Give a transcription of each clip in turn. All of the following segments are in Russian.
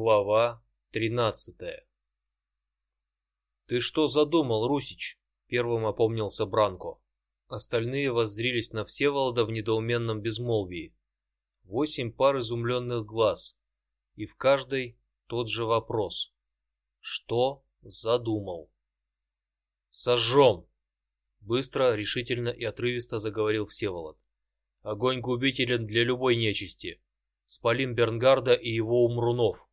Глава тринадцатая. Ты что задумал, Русич? Первым опомнился Бранко. Остальные воззрились на Всеволода в недоуменном безмолвии. Восемь пар изумленных глаз, и в каждой тот же вопрос: что задумал? Сожжем! Быстро, решительно и отрывисто заговорил Всеволод. Огонь губителен для любой нечисти. Спалим Бернгарда и его умрунов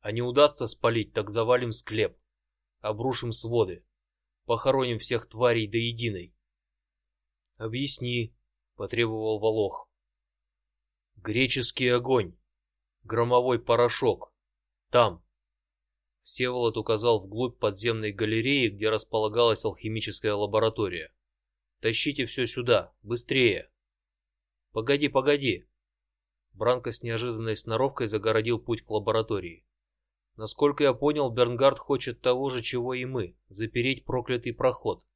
а не удастся спалить, так завалим склеп, обрушим своды, похороним всех тварей до единой. Объясни, потребовал Волох. Греческий огонь, громовой порошок, там. Всеволод указал вглубь подземной галереи, где располагалась алхимическая лаборатория. Тащите все сюда, быстрее. Погоди, погоди. Бранко с неожиданной сноровкой загородил путь к лаборатории. Насколько я понял, Бернгард хочет того же, чего и мы: запереть проклятый проход.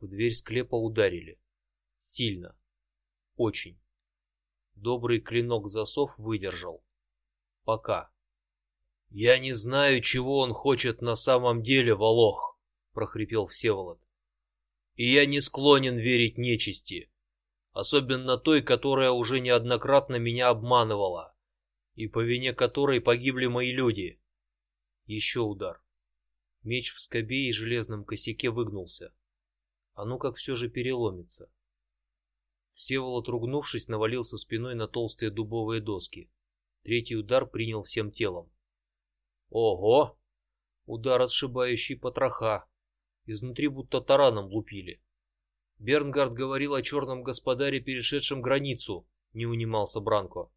В дверь склепа ударили, сильно, очень. Добрый клинок засов выдержал. Пока. Я не знаю, чего он хочет на самом деле, Волох, прохрипел Всеволод. И я не склонен верить нечисти, особенно той, которая уже неоднократно меня обманывала и по вине которой погибли мои люди. Еще удар. Меч в скобе и железном косяке выгнулся. А ну как все же переломится. Всеволод, ругнувшись, навалился спиной на толстые дубовые доски. Третий удар принял всем телом. Ого! Удар отшибающий потроха. Изнутри будто тараном лупили. Бернгард говорил о черном господаре, перешедшем границу. Не унимался Бранко.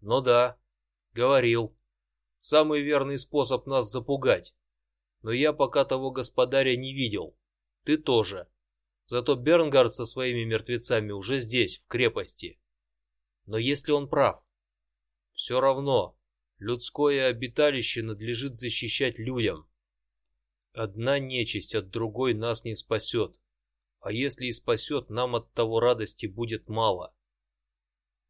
Ну да, Говорил. Самый верный способ нас запугать. Но я пока того господаря не видел. Ты тоже. Зато Бернгард со своими мертвецами уже здесь, в крепости. Но если он прав, все равно людское обиталище надлежит защищать людям. Одна нечисть от другой нас не спасет, а если и спасет, нам от того радости будет мало.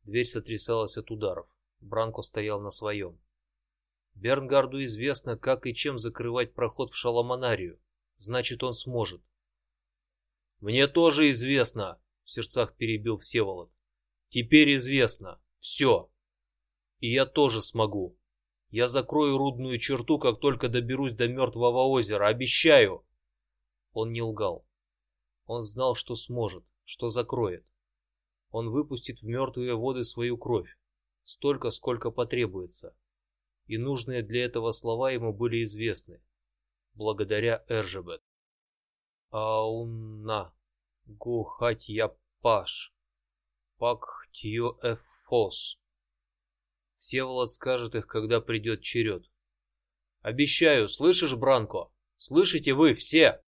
Дверь сотрясалась от ударов. Бранко стоял на своем. Бернгарду известно, как и чем закрывать проход в Шаламанарию. Значит, он сможет. Мне тоже известно, в сердцах перебил Всеволод. Теперь известно все, и я тоже смогу. Я закрою рудную черту, как только доберусь до мертвого озера, обещаю. Он не лгал. Он знал, что сможет, что закроет. Он выпустит в мертвые воды свою кровь столько, сколько потребуется, и нужные для этого слова ему были известны, благодаря Эржебет. Аунна гухатья паш, пакхтью эфос. Всеволод скажет их, когда придет черед. Обещаю, слышишь, Бранко? Слышите вы все?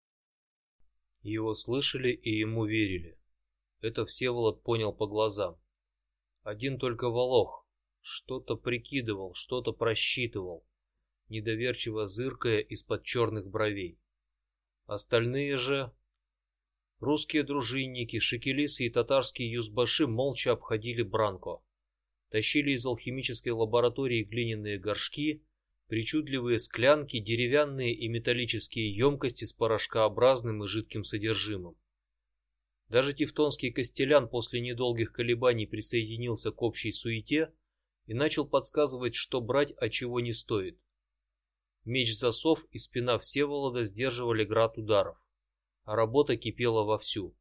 Его слышали и ему верили. Это Всеволод понял по глазам. Один только Волох, что-то прикидывал, что-то просчитывал, недоверчиво зыркая из-под черных бровей. Остальные же русские дружинники, шекелисы и татарские юзбаши молча обходили Бранко, тащили из алхимической лаборатории глиняные горшки, причудливые склянки, деревянные и металлические емкости с порошкообразным и жидким содержимым. Даже тевтонский костелян после недолгих колебаний присоединился к общей суете и начал подсказывать, что брать, а чего не стоит. Меч засов и спина Всеволода сдерживали град ударов, а работа кипела вовсю.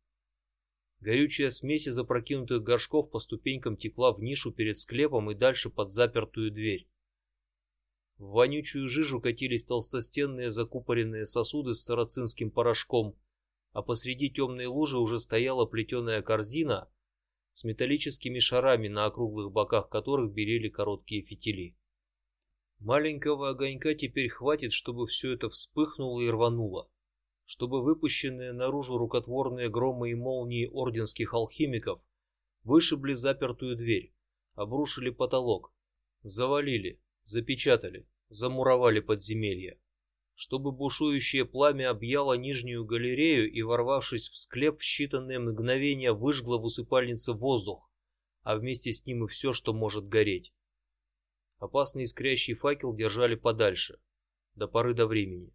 Горючая смесь из опрокинутых горшков по ступенькам текла в нишу перед склепом и дальше под запертую дверь. В вонючую жижу катились толстостенные закупоренные сосуды с сарацинским порошком, а посреди темной лужи уже стояла плетеная корзина, с металлическими шарами, на округлых боках которых белели короткие фитили. Маленького огонька теперь хватит, чтобы все это вспыхнуло и рвануло, чтобы выпущенные наружу рукотворные громы и молнии орденских алхимиков вышибли запертую дверь, обрушили потолок, завалили, запечатали, замуровали подземелье чтобы бушующее пламя объяло нижнюю галерею и, ворвавшись в склеп, в считанные мгновения выжгло в усыпальнице воздух, а вместе с ним и все, что может гореть. Опасный искрящий факел держали подальше, до поры до времени.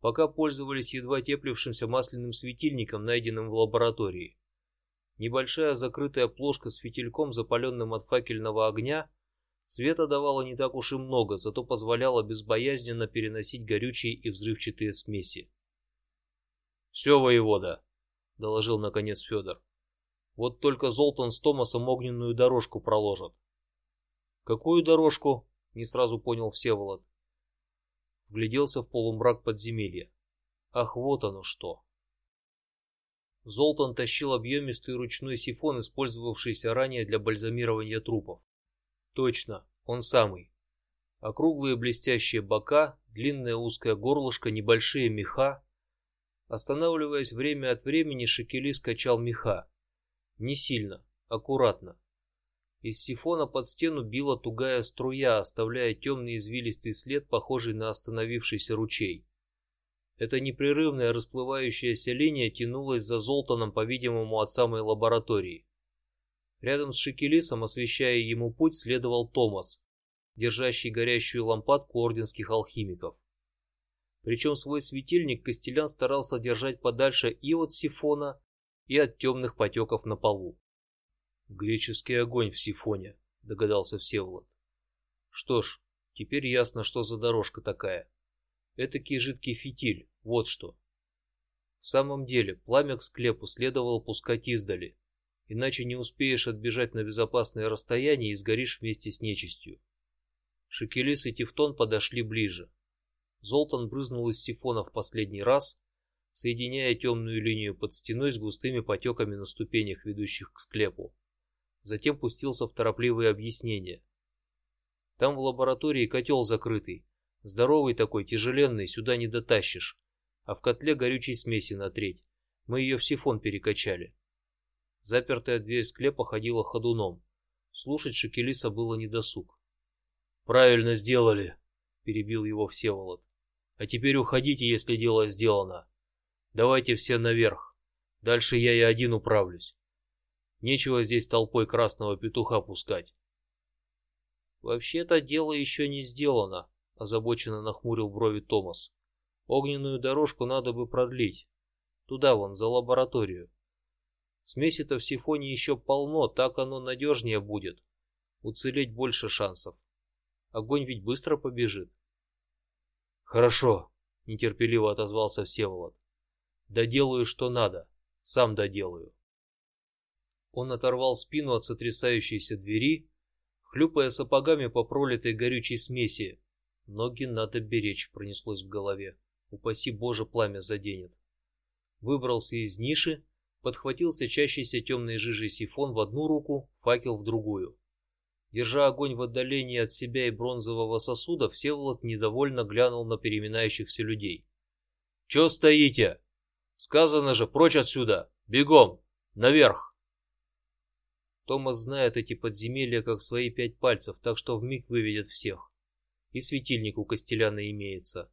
Пока пользовались едва теплившимся масляным светильником, найденным в лаборатории. Небольшая закрытая плошка с фитильком, запаленным от факельного огня, света давала не так уж и много, зато позволяла безбоязненно переносить горючие и взрывчатые смеси. Все, воевода, доложил наконец Федор. Вот только Золтан с Томасом огненную дорожку проложат. Какую дорожку? Не сразу понял Всеволод. Вгляделся в полумрак подземелья. Ах, вот оно что! Золтан тащил объемистый ручной сифон, использовавшийся ранее для бальзамирования трупов. Точно, он самый. Округлые блестящие бока, длинное узкое горлышко, небольшие меха. Останавливаясь время от времени, Шекели скачал меха. Не сильно, аккуратно. Из сифона под стену била тугая струя, оставляя темный извилистый след, похожий на остановившийся ручей. Эта непрерывная расплывающаяся линия тянулась за Золтаном, по-видимому, от самой лаборатории. Рядом с Шекелисом, освещая ему путь, следовал Томас, держащий горящую лампадку орденских алхимиков. Причем свой светильник Костелян старался держать подальше и от сифона, и от темных потеков на полу. Греческий огонь в сифоне, догадался Всеволод. Что ж, теперь ясно, что за дорожка такая. Это жидкий фитиль, вот что. В самом деле, пламя к склепу следовало пускать издали, иначе не успеешь отбежать на безопасное расстояние и сгоришь вместе с нечистью. Шекелис и Тевтон подошли ближе. Золтан брызнул из сифона в последний раз, соединяя темную линию под стеной с густыми потеками на ступенях, ведущих к склепу. Затем пустился в торопливые объяснения. Там в лаборатории котел закрытый, здоровый такой, тяжеленный, сюда не дотащишь, а в котле горючей смеси на треть. Мы ее в сифон перекачали. Запертая дверь склепа ходила ходуном. Слушать Шекелиса было недосуг. Правильно сделали, перебил его Всеволод. А теперь уходите, если дело сделано. Давайте все наверх. Дальше я и один управлюсь. Нечего здесь толпой красного петуха пускать. Вообще-то дело еще не сделано, озабоченно нахмурил брови Томас. Огненную дорожку надо бы продлить. Туда вон за лабораторию. Смеси-то в сифоне еще полно, так оно надежнее будет. Уцелеть больше шансов. Огонь ведь быстро побежит. Хорошо, нетерпеливо отозвался Всеволод. Доделаю, что надо, сам доделаю. Он оторвал спину от сотрясающейся двери, хлюпая сапогами по пролитой горючей смеси. Ноги надо беречь, пронеслось в голове. Упаси Боже, пламя заденет. Выбрался из ниши, подхватил сочащийся темной жижей сифон в одну руку, факел в другую. Держа огонь в отдалении от себя и бронзового сосуда, Всеволод недовольно глянул на переминающихся людей. Че стоите? Сказано же, прочь отсюда, бегом, наверх. Томас знает эти подземелья как свои пять пальцев, так что в миг выведет всех. И светильник у Костеляна имеется.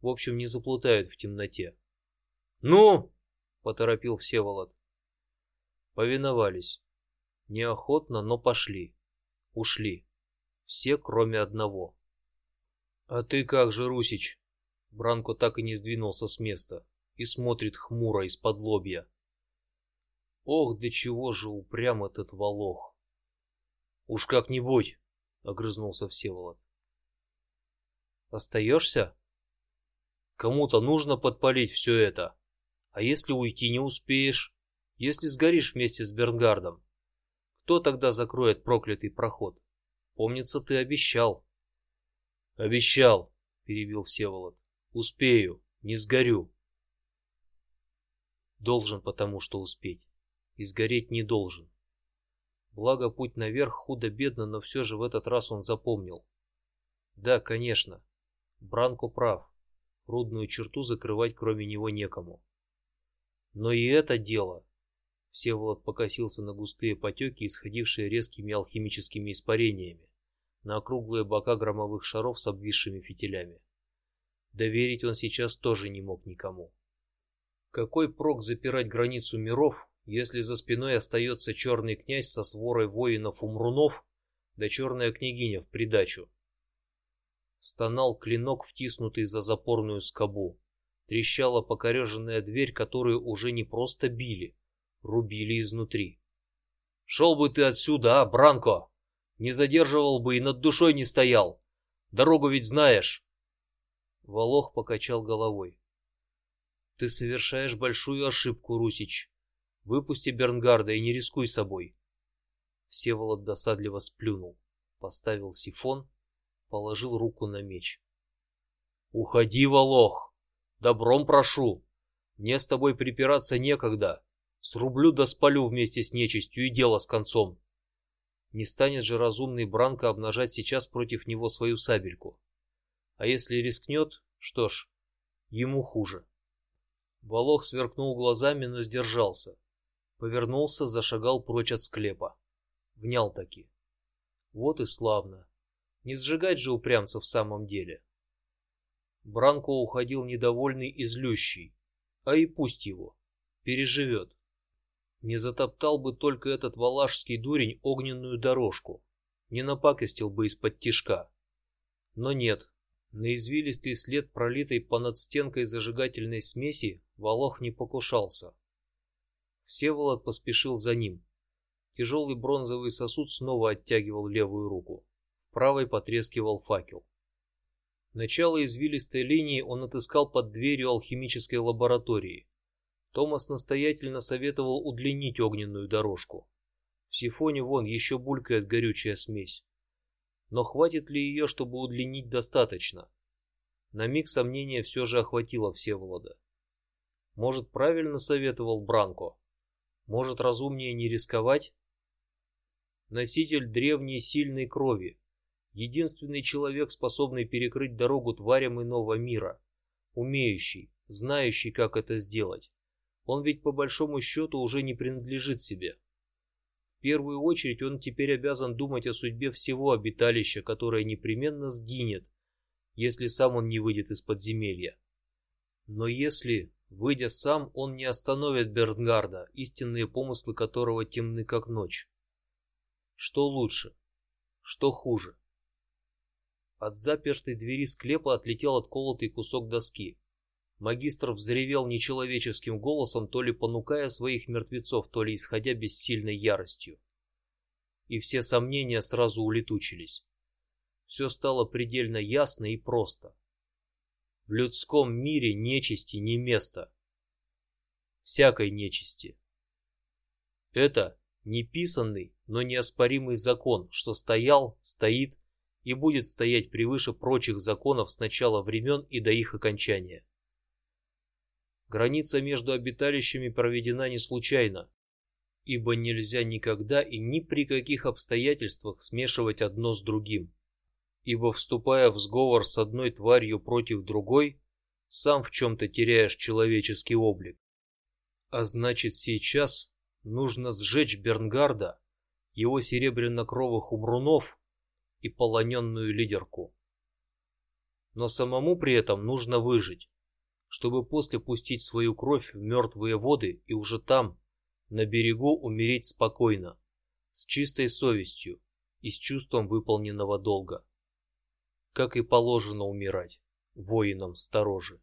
В общем, не заплутают в темноте. Ну, поторопил Всеволод. Повиновались. Неохотно, но пошли. Ушли. Все, кроме одного. А ты как же, Русич? Бранко так и не сдвинулся с места и смотрит хмуро из-под лобья. Ох, до чего же упрям этот волох! Уж как-нибудь, огрызнулся Всеволод. Остаешься? Кому-то нужно подпалить все это. А если уйти не успеешь? Если сгоришь вместе с Бернгардом? Кто тогда закроет проклятый проход? Помнится, ты обещал. Обещал, перебил Всеволод. Успею, не сгорю. Должен, потому что успеть и сгореть не должен. Благо путь наверх худо-бедно, но все же в этот раз он запомнил. Да, конечно, Бранко прав. Рудную черту закрывать кроме него некому. Но и это дело. Всеволод покосился на густые потеки, исходившие резкими алхимическими испарениями, на округлые бока громовых шаров с обвисшими фитилями. Доверить он сейчас тоже не мог никому. Какой прок запирать границу миров, если за спиной остается черный князь со сворой воинов умрунов, да черная княгиня в придачу. Стонал клинок, втиснутый за запорную скобу. Трещала покореженная дверь, которую уже не просто били, рубили изнутри. Шел бы ты отсюда, а, Бранко! Не задерживал бы и над душой не стоял. Дорогу ведь знаешь. Волох покачал головой. Ты совершаешь большую ошибку, Русич. Выпусти Бернгарда и не рискуй собой. Всеволод досадливо сплюнул, поставил сифон, положил руку на меч. Уходи, Волох, добром прошу. Мне с тобой припираться некогда. Срублю да спалю вместе с нечистью и дело с концом. Не станет же разумный Бранко обнажать сейчас против него свою сабельку. А если рискнет, что ж, ему хуже. Волох сверкнул глазами, но сдержался. Повернулся, зашагал прочь от склепа. Внял таки. Вот и славно. Не сжигать же упрямца в самом деле. Бранко уходил недовольный и злющий, а и пусть его переживет. Не затоптал бы только этот валашский дурень огненную дорожку, не напакостил бы из-под тишка. Но нет, на извилистый след пролитой по над стенкой зажигательной смеси Волох не покушался. Всеволод поспешил за ним. Тяжелый бронзовый сосуд снова оттягивал левую руку, правой потрескивал факел. Начало извилистой линии он отыскал под дверью алхимической лаборатории. Томас настоятельно советовал удлинить огненную дорожку. В сифоне вон еще булькает горючая смесь. Но хватит ли ее, чтобы удлинить достаточно? На миг сомнение все же охватило Всеволода. Может, правильно советовал Бранко? Может, разумнее не рисковать? Носитель древней сильной крови, единственный человек, способный перекрыть дорогу тварям иного мира, умеющий, знающий, как это сделать. Он ведь по большому счету уже не принадлежит себе. В первую очередь он теперь обязан думать о судьбе всего обиталища, которое непременно сгинет, если сам он не выйдет из подземелья. Но если, выйдя сам, он не остановит Бернгарда, истинные помыслы которого темны как ночь. Что лучше? Что хуже? От запертой двери склепа отлетел отколотый кусок доски. Магистр взревел нечеловеческим голосом, то ли понукая своих мертвецов, то ли исходя бессильной яростью. И все сомнения сразу улетучились. Все стало предельно ясно и просто. В людском мире нечисти не место. Всякой нечисти. Это неписанный, но неоспоримый закон, что стоял, стоит и будет стоять превыше прочих законов с начала времен и до их окончания. Граница между обиталищами проведена не случайно, ибо нельзя никогда и ни при каких обстоятельствах смешивать одно с другим, ибо вступая в сговор с одной тварью против другой, сам в чем-то теряешь человеческий облик. А значит, сейчас нужно сжечь Бернгарда, его серебряно-кровых умрунов и полоненную лидерку. Но самому при этом нужно выжить чтобы после пустить свою кровь в мертвые воды и уже там, на берегу, умереть спокойно, с чистой совестью и с чувством выполненного долга, как и положено умирать воинам сторожи.